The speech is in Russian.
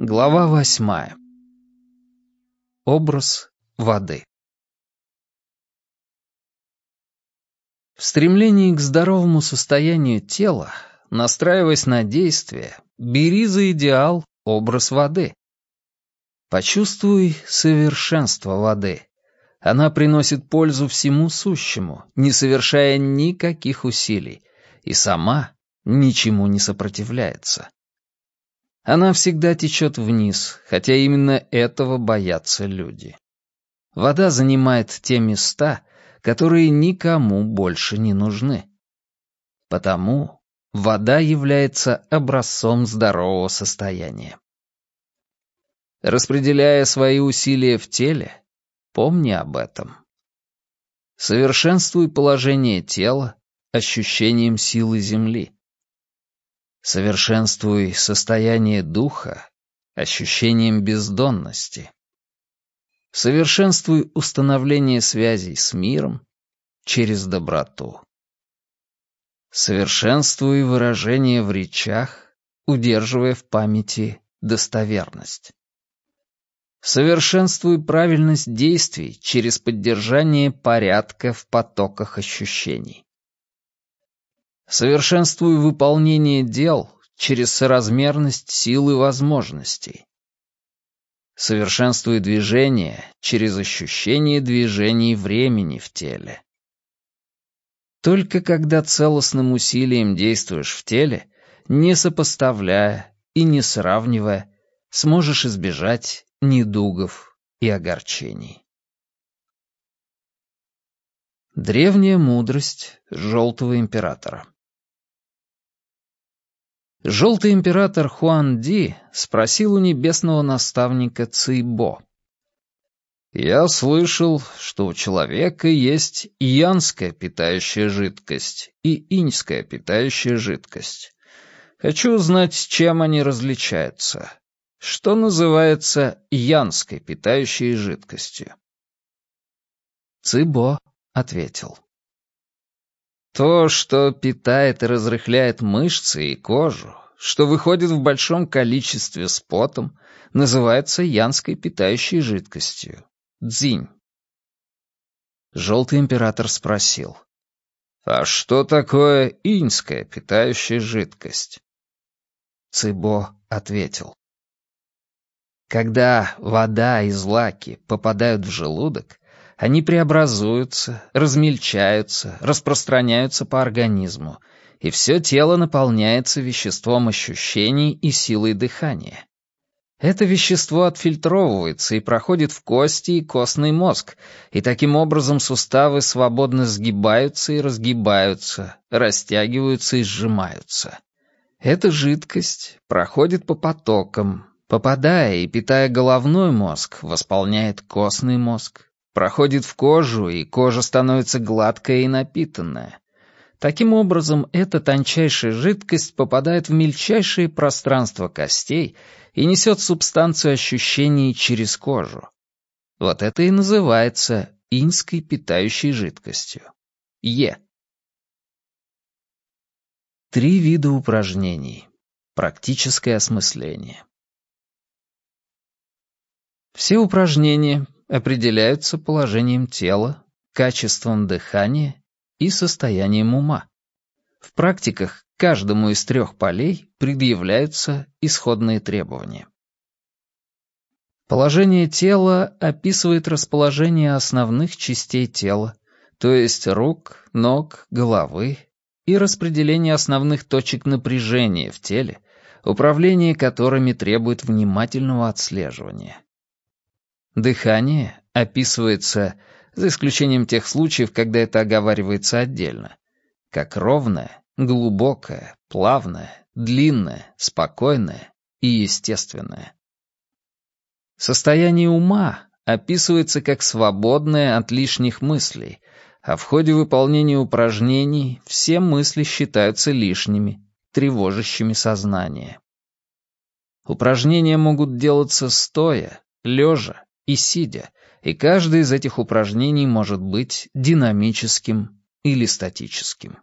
Глава восьмая. Образ воды. В стремлении к здоровому состоянию тела, настраиваясь на действие, бери за идеал образ воды. Почувствуй совершенство воды. Она приносит пользу всему сущему, не совершая никаких усилий, и сама ничему не сопротивляется. Она всегда течет вниз, хотя именно этого боятся люди. Вода занимает те места, которые никому больше не нужны. Потому вода является образцом здорового состояния. Распределяя свои усилия в теле, помни об этом. Совершенствуй положение тела ощущением силы Земли. Совершенствуй состояние духа ощущением бездонности. Совершенствуй установление связей с миром через доброту. Совершенствуй выражение в речах, удерживая в памяти достоверность. Совершенствуй правильность действий через поддержание порядка в потоках ощущений. Совершенствуй выполнение дел через соразмерность сил и возможностей. Совершенствуй движение через ощущение движений времени в теле. Только когда целостным усилием действуешь в теле, не сопоставляя и не сравнивая, сможешь избежать недугов и огорчений. Древняя мудрость Желтого Императора Желтый император Хуан Ди спросил у небесного наставника Цейбо. «Я слышал, что у человека есть янская питающая жидкость и иньская питающая жидкость. Хочу узнать, чем они различаются. Что называется янской питающей жидкостью?» Цибо ответил. То, что питает и разрыхляет мышцы и кожу, что выходит в большом количестве с потом, называется янской питающей жидкостью — дзинь. Желтый император спросил. «А что такое иньская питающая жидкость?» Цибо ответил. Когда вода и злаки попадают в желудок, они преобразуются, размельчаются, распространяются по организму, и все тело наполняется веществом ощущений и силой дыхания. Это вещество отфильтровывается и проходит в кости и костный мозг, и таким образом суставы свободно сгибаются и разгибаются, растягиваются и сжимаются. Эта жидкость проходит по потокам, попадая и питая головной мозг, восполняет костный мозг, проходит в кожу, и кожа становится гладкая и напитанная. Таким образом, эта тончайшая жидкость попадает в мельчайшие пространства костей и несет субстанцию ощущений через кожу. Вот это и называется инской питающей жидкостью. Е. Три вида упражнений. Практическое осмысление. Все упражнения определяются положением тела, качеством дыхания и состоянием ума. В практиках каждому из трех полей предъявляются исходные требования. Положение тела описывает расположение основных частей тела, то есть рук, ног, головы и распределение основных точек напряжения в теле, управление которыми требует внимательного отслеживания. Дыхание описывается, за исключением тех случаев, когда это оговаривается отдельно, как ровное, глубокое, плавное, длинное, спокойное и естественное. Состояние ума описывается как свободное от лишних мыслей, а в ходе выполнения упражнений все мысли считаются лишними, тревожащими сознание. Упражнения могут делаться стоя, лежа и сидя, и каждое из этих упражнений может быть динамическим или статическим.